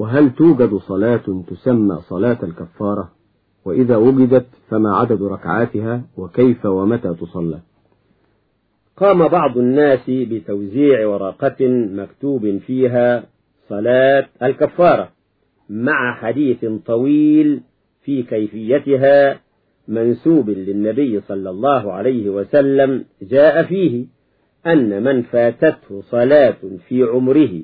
وهل توجد صلاة تسمى صلاة الكفارة؟ وإذا وجدت فما عدد ركعاتها؟ وكيف ومتى تصلى؟ قام بعض الناس بتوزيع ورقة مكتوب فيها صلاة الكفارة مع حديث طويل في كيفيتها منسوب للنبي صلى الله عليه وسلم جاء فيه أن من فاتته صلاة في عمره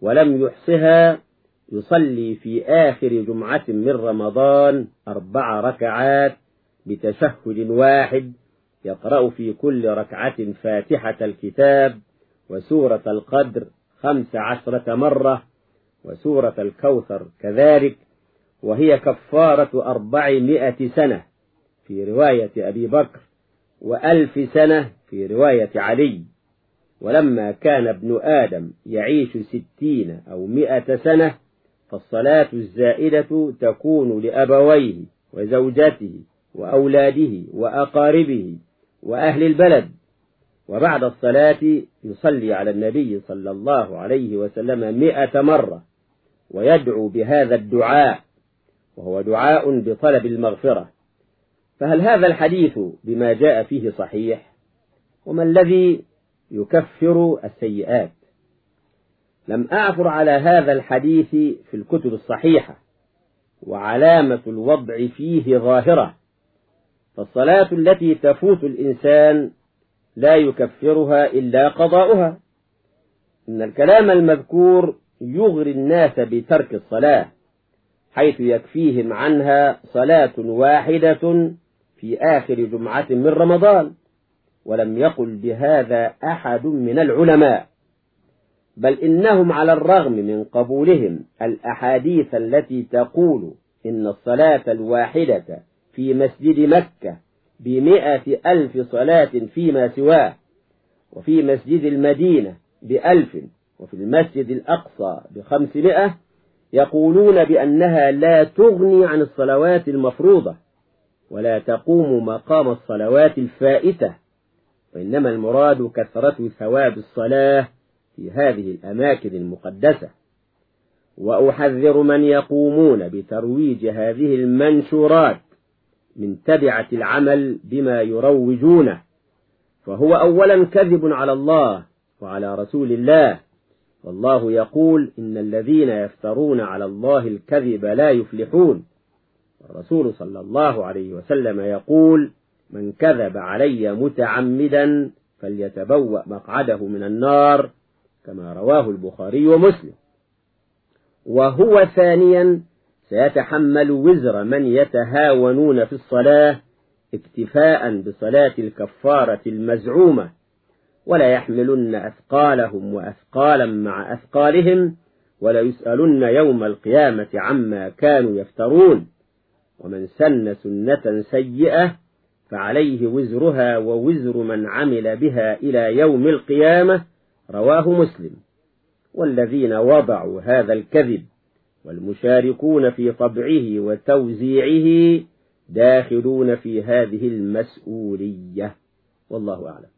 ولم يحصها يصلي في آخر جمعة من رمضان أربع ركعات بتشهد واحد يقرأ في كل ركعة فاتحة الكتاب وسورة القدر خمس عشرة مرة وسورة الكوثر كذلك وهي كفارة أربعمائة سنة في رواية أبي بكر وألف سنة في رواية علي. ولما كان ابن آدم يعيش ستين أو مئة سنة فالصلاة الزائدة تكون لأبويه وزوجته وأولاده وأقاربه وأهل البلد. وبعد الصلاة يصلي على النبي صلى الله عليه وسلم مئة مرة ويدعو بهذا الدعاء وهو دعاء بطلب المغفرة. فهل هذا الحديث بما جاء فيه صحيح؟ وما الذي يكفر السيئات؟ لم أعثر على هذا الحديث في الكتب الصحيحة وعلامة الوضع فيه ظاهرة فالصلاة التي تفوت الإنسان لا يكفرها إلا قضاؤها. إن الكلام المذكور يغري الناس بترك الصلاة حيث يكفيهم عنها صلاة واحدة في آخر جمعة من رمضان ولم يقل بهذا أحد من العلماء. بل إنهم على الرغم من قبولهم الأحاديث التي تقول إن الصلاة الواحدة في مسجد مكة بمئة ألف صلاة فيما سواه وفي مسجد المدينة بألف وفي المسجد الأقصى بخمسمائة يقولون بأنها لا تغني عن الصلوات المفروضة ولا تقوم مقام الصلوات الفائتة وإنما المراد كثرة ثواب الصلاة في هذه الأماكن المقدسة وأحذر من يقومون بترويج هذه المنشورات من تبعة العمل بما يروجونه. فهو أولا كذب على الله وعلى رسول الله والله يقول إن الذين يفترون على الله الكذب لا يفلحون. الرسول صلى الله عليه وسلم يقول من كذب علي متعمدا فليتبوأ مقعده من النار كما رواه البخاري ومسلم. وهو ثانيا سيتحمل وزر من يتهاونون في الصلاة اكتفاء بصلاة الكفارة المزعومة ولا يحملن أثقالهم وأثقالا مع أثقالهم ولا يسألن يوم القيامة عما كانوا يفترون. ومن سن سنة سيئة فعليه وزرها ووزر من عمل بها إلى يوم القيامة رواه مسلم. والذين وضعوا هذا الكذب والمشاركون في طبعه وتوزيعه داخلون في هذه المسؤولية. والله أعلم.